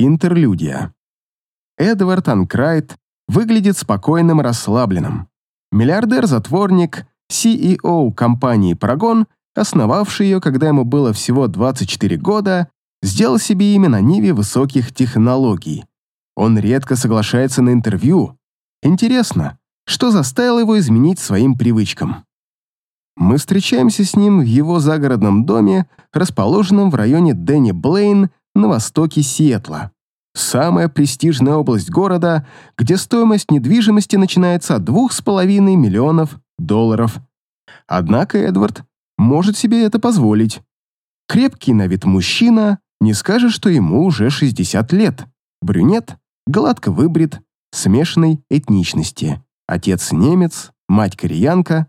Интерлюдия. Эдвард Анкрайт выглядит спокойным расслабленным. Миллиардер-затворник, CEO компании «Парагон», основавший ее, когда ему было всего 24 года, сделал себе имя на ниве высоких технологий. Он редко соглашается на интервью. Интересно, что заставило его изменить своим привычкам? Мы встречаемся с ним в его загородном доме, расположенном в районе Дэнни Блейн на востоке Сиэтла самая престижная область города, где стоимость недвижимости начинается от 2,5 миллионов долларов. Однако Эдвард может себе это позволить. Крепкий на вид мужчина, не скажет, что ему уже 60 лет. Брюнет, гладко выбрит, смешанной этничности. Отец немец, мать кореянка.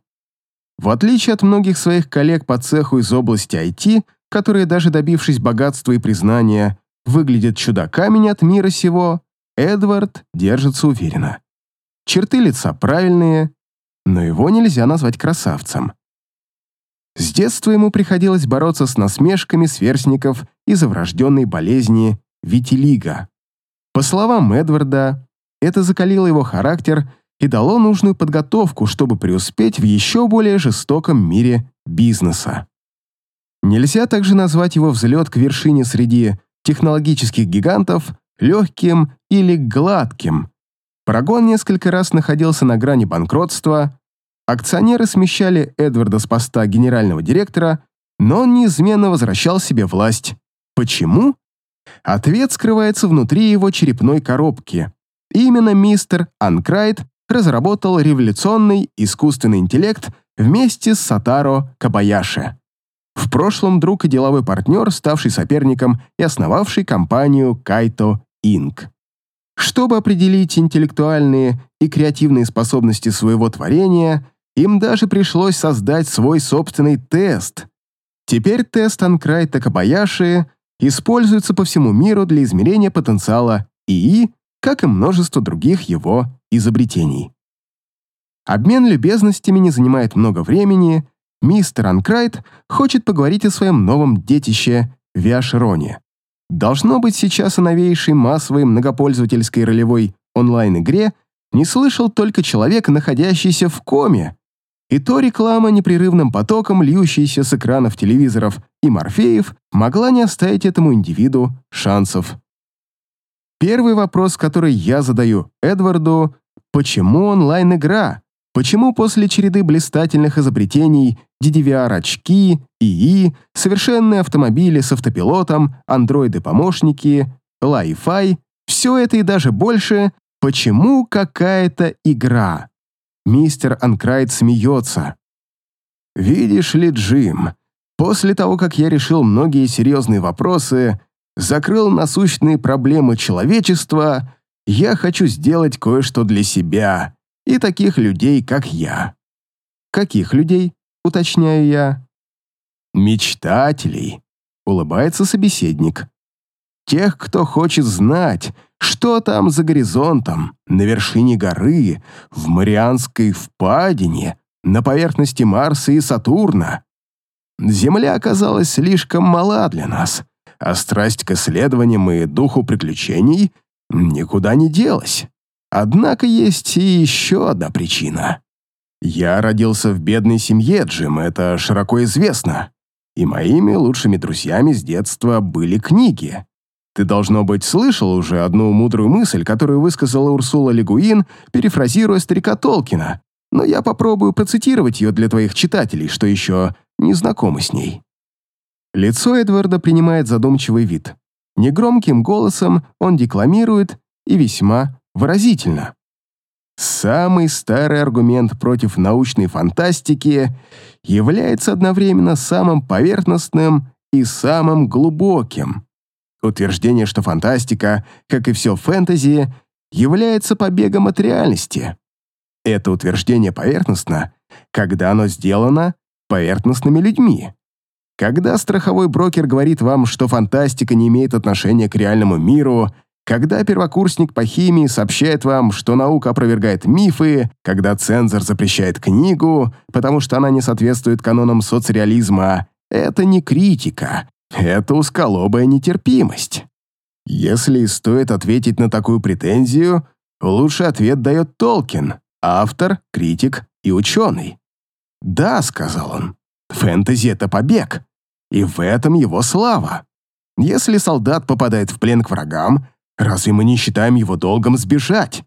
В отличие от многих своих коллег по цеху из области IT, которые даже добившись богатства и признания, выглядят чудаками не от мира сего, Эдвард держится уверенно. Черты лица правильные, но его нельзя назвать красавцем. С детства ему приходилось бороться с насмешками сверстников из-за врожденной болезни витилиго. По словам Эдварда, это закалило его характер и дало нужную подготовку, чтобы преуспеть в еще более жестоком мире бизнеса. Нельзя также назвать его взлет к вершине среди технологических гигантов легким или гладким. Парагон несколько раз находился на грани банкротства, акционеры смещали Эдварда с поста генерального директора, но он неизменно возвращал себе власть. Почему? Ответ скрывается внутри его черепной коробки. Именно мистер Анкрайт разработал революционный искусственный интеллект вместе с Сатаро Кабаяши. В прошлом друг и деловой партнер, ставший соперником и основавший компанию Кайто Инк. Чтобы определить интеллектуальные и креативные способности своего творения, им даже пришлось создать свой собственный тест. Теперь тест Анкрайта Кабаяши используется по всему миру для измерения потенциала ИИ, как и множество других его изобретений. Обмен любезностями не занимает много времени, мистер Анкрайт хочет поговорить о своем новом детище Виашероне. Должно быть, сейчас о новейшей массовой многопользовательской ролевой онлайн-игре не слышал только человек, находящийся в коме. И то реклама непрерывным потоком, льющаяся с экранов телевизоров и морфеев, могла не оставить этому индивиду шансов. Первый вопрос, который я задаю Эдварду, почему онлайн-игра? Почему после череды блистательных изобретений DDVR-очки, ИИ, совершенные автомобили с автопилотом, андроиды-помощники, Wi-Fi, все это и даже больше, почему какая-то игра? Мистер Анкрайт смеется. «Видишь ли, Джим, после того, как я решил многие серьезные вопросы, закрыл насущные проблемы человечества, я хочу сделать кое-что для себя и таких людей, как я. Каких людей, уточняю я? Мечтателей, улыбается собеседник. Тех, кто хочет знать, что там за горизонтом, на вершине горы, в Марианской впадине, на поверхности Марса и Сатурна. Земля оказалась слишком мала для нас, а страсть к исследованиям и духу приключений никуда не делась. Однако есть и еще одна причина. Я родился в бедной семье, Джим, это широко известно. И моими лучшими друзьями с детства были книги. Ты, должно быть, слышал уже одну мудрую мысль, которую высказала Урсула Легуин, перефразируя старика Толкина, но я попробую процитировать ее для твоих читателей, что еще не знакомы с ней. Лицо Эдварда принимает задумчивый вид. Негромким голосом он декламирует и весьма выразительно. Самый старый аргумент против научной фантастики является одновременно самым поверхностным и самым глубоким. Утверждение, что фантастика, как и все фэнтези, является побегом от реальности. Это утверждение поверхностно, когда оно сделано поверхностными людьми. Когда страховой брокер говорит вам, что фантастика не имеет отношения к реальному миру, когда первокурсник по химии сообщает вам, что наука опровергает мифы, когда цензор запрещает книгу, потому что она не соответствует канонам соцреализма, это не критика, это узколобая нетерпимость. Если стоит ответить на такую претензию, лучший ответ дает Толкин, автор, критик и ученый. «Да», — сказал он, — «фэнтези — это побег, и в этом его слава. Если солдат попадает в плен к врагам, разве мы не считаем его долгом сбежать?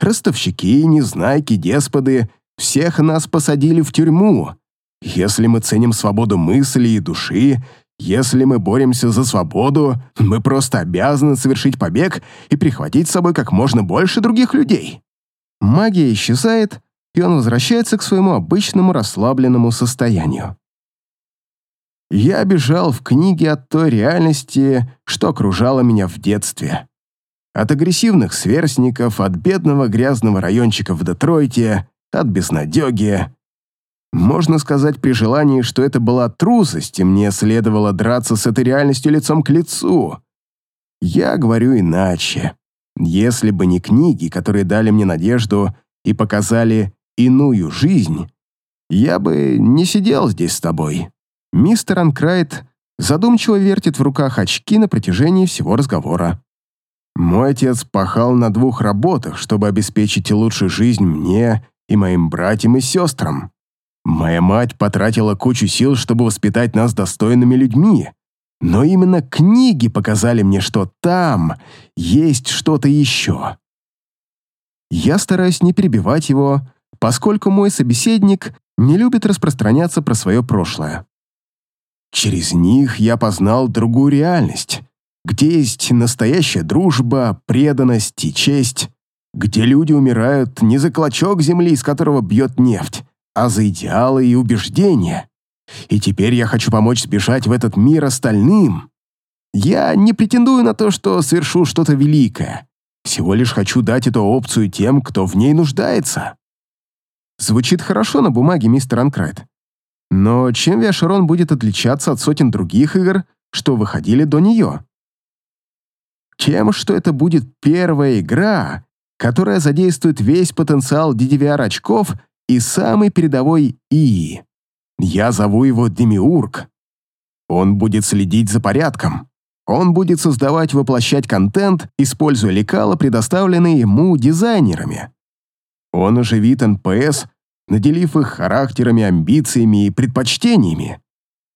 Ростовщики, незнайки, десподы — всех нас посадили в тюрьму. Если мы ценим свободу мысли и души, если мы боремся за свободу, мы просто обязаны совершить побег и прихватить с собой как можно больше других людей. Магия исчезает, и он возвращается к своему обычному расслабленному состоянию. Я бежал в книге от той реальности, что окружала меня в детстве. От агрессивных сверстников, от бедного грязного райончика в Детройте, от безнадеги. Можно сказать при желании, что это была трусость, и мне следовало драться с этой реальностью лицом к лицу. Я говорю иначе. Если бы не книги, которые дали мне надежду и показали иную жизнь, я бы не сидел здесь с тобой. Мистер Анкрайт задумчиво вертит в руках очки на протяжении всего разговора. Мой отец пахал на двух работах, чтобы обеспечить лучшую жизнь мне и моим братьям и сестрам. Моя мать потратила кучу сил, чтобы воспитать нас достойными людьми. Но именно книги показали мне, что там есть что-то еще. Я стараюсь не перебивать его, поскольку мой собеседник не любит распространяться про свое прошлое. Через них я познал другую реальность, где есть настоящая дружба, преданность и честь, где люди умирают не за клочок земли, из которого бьет нефть, а за идеалы и убеждения. И теперь я хочу помочь сбежать в этот мир остальным. Я не претендую на то, что совершу что-то великое. Всего лишь хочу дать эту опцию тем, кто в ней нуждается. Звучит хорошо на бумаге, мистер Анкрайт. Но чем Виашерон будет отличаться от сотен других игр, что выходили до нее? Тем, что это будет первая игра, которая задействует весь потенциал DDVR-очков и самый передовой ИИ. Я зову его Демиург. Он будет следить за порядком. Он будет создавать воплощать контент, используя лекала, предоставленные ему дизайнерами. Он оживит НПС, наделив их характерами, амбициями и предпочтениями.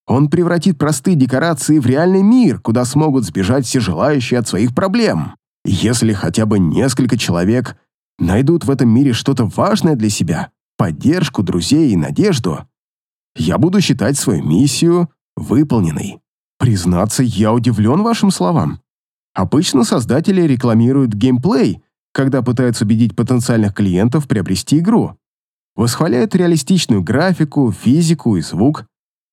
Он превратит простые декорации в реальный мир, куда смогут сбежать все желающие от своих проблем. Если хотя бы несколько человек найдут в этом мире что-то важное для себя, поддержку друзей и надежду, я буду считать свою миссию выполненной. Признаться, я удивлен вашим словам. Обычно создатели рекламируют геймплей, когда пытаются убедить потенциальных клиентов приобрести игру. Восхваляют реалистичную графику, физику и звук.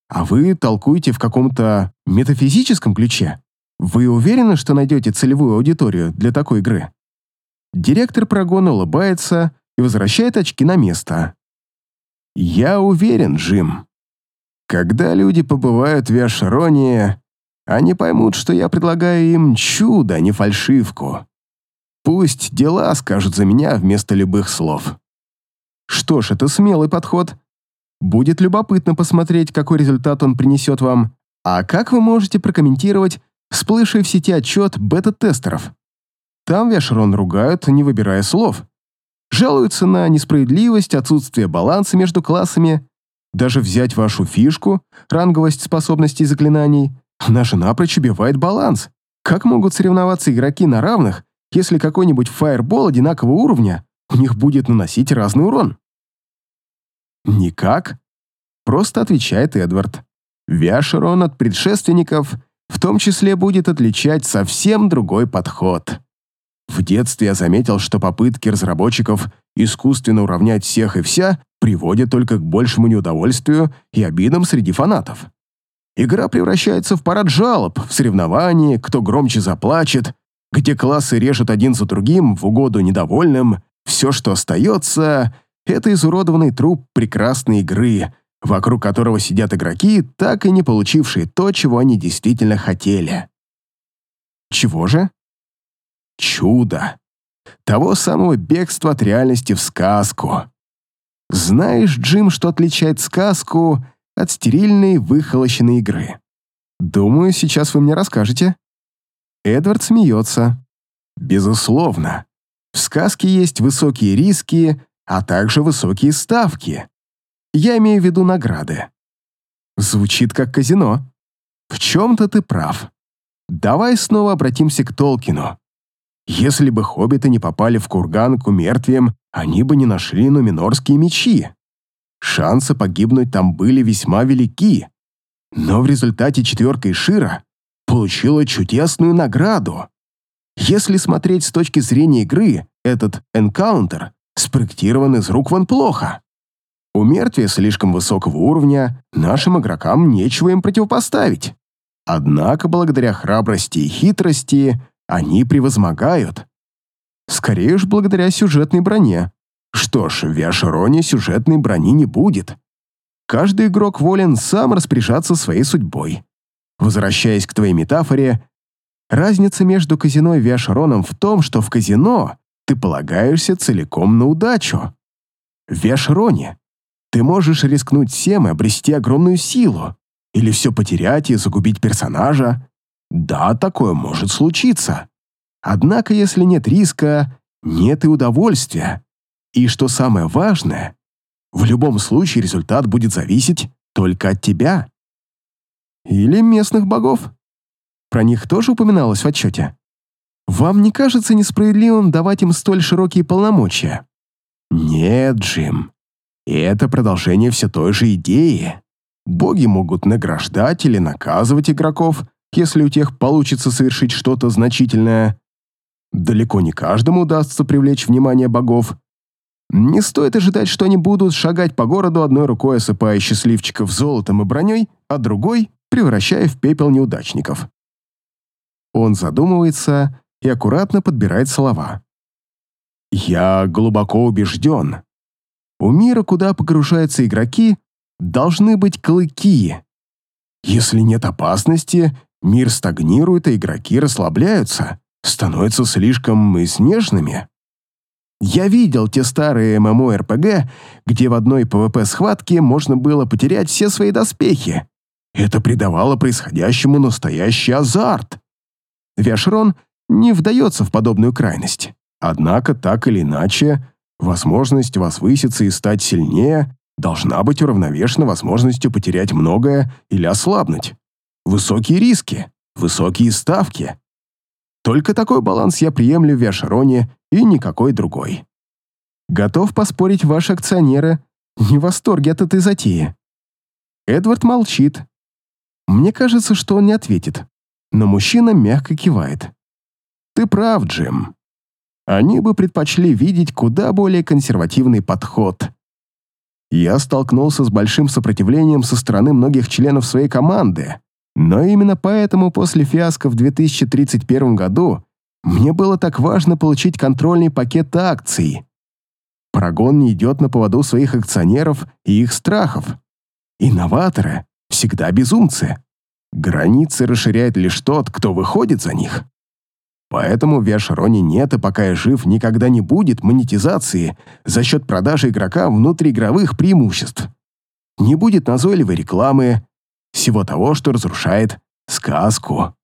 А вы толкуете в каком-то метафизическом ключе. Вы уверены, что найдете целевую аудиторию для такой игры? Директор прогона улыбается и возвращает очки на место. Я уверен, Джим. Когда люди побывают в Яшроне, они поймут, что я предлагаю им чудо, а не фальшивку. Пусть дела скажут за меня вместо любых слов. Что ж, это смелый подход. Будет любопытно посмотреть, какой результат он принесет вам. А как вы можете прокомментировать всплывший в сети отчет бета-тестеров? Там Вяшрон ругают, не выбирая слов. Жалуются на несправедливость, отсутствие баланса между классами. Даже взять вашу фишку, ранговость способностей заклинаний, наша напрочь убивает баланс. Как могут соревноваться игроки на равных, если какой-нибудь фаербол одинакового уровня у них будет наносить разный урон? Никак. Просто отвечает Эдвард. Вяшерон от предшественников в том числе будет отличать совсем другой подход. В детстве я заметил, что попытки разработчиков искусственно уравнять всех и вся приводят только к большему неудовольствию и обидам среди фанатов. Игра превращается в парад жалоб, в соревновании, кто громче заплачет, где классы режут один за другим в угоду недовольным. Все, что остается, это изуродованный труп прекрасной игры, вокруг которого сидят игроки, так и не получившие то, чего они действительно хотели. Чего же? Чудо. Того самого бегства от реальности в сказку. Знаешь, Джим, что отличает сказку от стерильной, выхолощенной игры? Думаю, сейчас вы мне расскажете. Эдвард смеется. Безусловно. В сказке есть высокие риски, а также высокие ставки. Я имею в виду награды. Звучит как казино. В чем-то ты прав. Давай снова обратимся к Толкину. Если бы хоббиты не попали в курган к умертвиям, они бы не нашли нуминорские мечи. Шансы погибнуть там были весьма велики. Но в результате четверка Ишира получила чудесную награду. Если смотреть с точки зрения игры, этот энкаунтер спроектирован из рук вон плохо. У мертвия слишком высокого уровня, нашим игрокам нечего им противопоставить. Однако, благодаря храбрости и хитрости, они превозмогают. Скорее уж, благодаря сюжетной броне. Что ж, в Виашероне сюжетной брони не будет. Каждый игрок волен сам распоряжаться своей судьбой. Возвращаясь к твоей метафоре, разница между казино и Виашероном в том, что в казино ты полагаешься целиком на удачу. В Виашероне ты можешь рискнуть всем и обрести огромную силу, или все потерять и загубить персонажа. Да, такое может случиться. Однако, если нет риска, нет и удовольствия. И что самое важное, в любом случае результат будет зависеть только от тебя. Или местных богов. Про них тоже упоминалось в отчете. Вам не кажется несправедливым давать им столь широкие полномочия? Нет, Джим. Это продолжение все той же идеи. Боги могут награждать или наказывать игроков, если у тех получится совершить что-то значительное. Далеко не каждому удастся привлечь внимание богов. Не стоит ожидать, что они будут шагать по городу одной рукой осыпая счастливчиков золотом и броней, а другой превращая в пепел неудачников. Он задумывается и аккуратно подбирает слова. «Я глубоко убежден. У мира, куда погружаются игроки, должны быть клыки. Если нет опасности, мир стагнирует, а игроки расслабляются, становятся слишком изнежными. Я видел те старые ММО-РПГ, где в одной ПВП-схватке можно было потерять все свои доспехи. Это придавало происходящему настоящий азарт. Виашрон не вдается в подобную крайность. Однако, так или иначе, возможность возвыситься и стать сильнее должна быть уравновешена возможностью потерять многое или ослабнуть. Высокие риски, высокие ставки. Только такой баланс я приемлю в Виашароне и никакой другой. Готов поспорить, ваши акционеры не в восторге от этой затеи. Эдвард молчит. Мне кажется, что он не ответит, но мужчина мягко кивает. Ты прав, Джим. Они бы предпочли видеть куда более консервативный подход я столкнулся с большим сопротивлением со стороны многих членов своей команды. Но именно поэтому после фиаско в 2031 году мне было так важно получить контрольный пакет акций. Парагон не идет на поводу своих акционеров и их страхов. Инноваторы всегда безумцы. Границы расширяет лишь тот, кто выходит за них. Поэтому в Виашароне нет и пока я жив никогда не будет монетизации за счет продажи игрока внутриигровых преимуществ. Не будет назойливой рекламы, всего того, что разрушает сказку.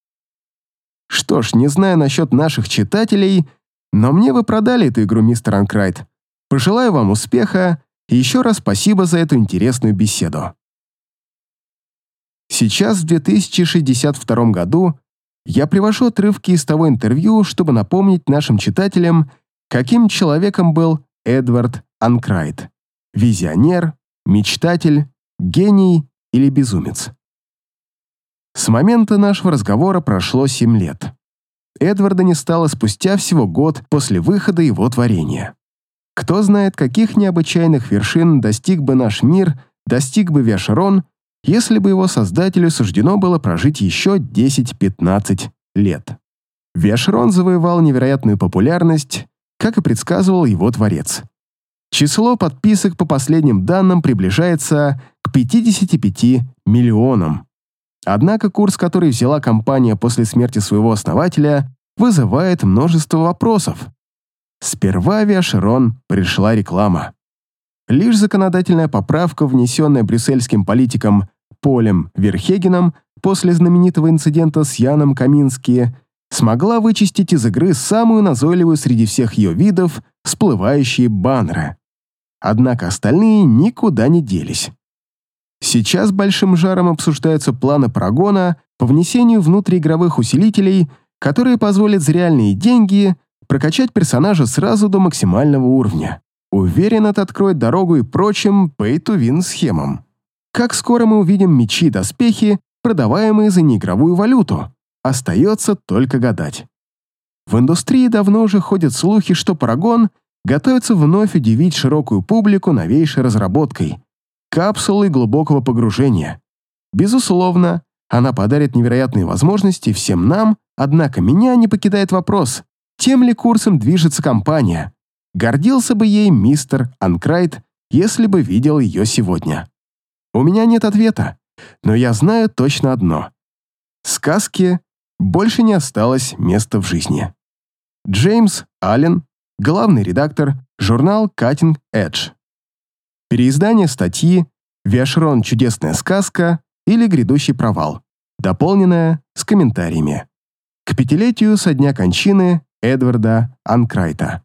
Что ж, не знаю насчет наших читателей, но мне вы продали эту игру, мистер Анкрайт. Пожелаю вам успеха и еще раз спасибо за эту интересную беседу. Сейчас, в 2062 году, я привожу отрывки из того интервью, чтобы напомнить нашим читателям, каким человеком был Эдвард Анкрайт. Визионер, мечтатель, гений или безумец. С момента нашего разговора прошло 7 лет. Эдварда не стало спустя всего год после выхода его творения. Кто знает, каких необычайных вершин достиг бы наш мир, достиг бы Виашарон, если бы его создателю суждено было прожить еще 10-15 лет. Виашрон завоевал невероятную популярность, как и предсказывал его творец. Число подписок по последним данным приближается к 55 миллионам. Однако курс, который взяла компания после смерти своего основателя, вызывает множество вопросов. Сперва Виашерон пришла реклама. Лишь законодательная поправка, внесенная брюссельским политиком Полем Верхегеном после знаменитого инцидента с Яном Камински, смогла вычистить из игры самую назойливую среди всех ее видов всплывающие баннеры. Однако остальные никуда не делись. Сейчас большим жаром обсуждаются планы Парагона по внесению внутриигровых усилителей, которые позволят за реальные деньги прокачать персонажа сразу до максимального уровня. Уверен, это откроет дорогу и прочим pay-to-win схемам. Как скоро мы увидим мечи и доспехи, продаваемые за неигровую валюту? Остается только гадать. В индустрии давно уже ходят слухи, что Парагон готовится вновь удивить широкую публику новейшей разработкой — капсулой глубокого погружения. Безусловно, она подарит невероятные возможности всем нам, однако меня не покидает вопрос, тем ли курсом движется компания. Гордился бы ей мистер Анкрайт, если бы видел ее сегодня. У меня нет ответа, но я знаю точно одно. Сказки больше не осталось места в жизни. Джеймс Аллен, главный редактор, журнал Cutting Edge. Переиздание статьи «Виашрон. Чудесная сказка» или «Грядущий провал», дополненное с комментариями. К пятилетию со дня кончины Эдварда Анкрайта.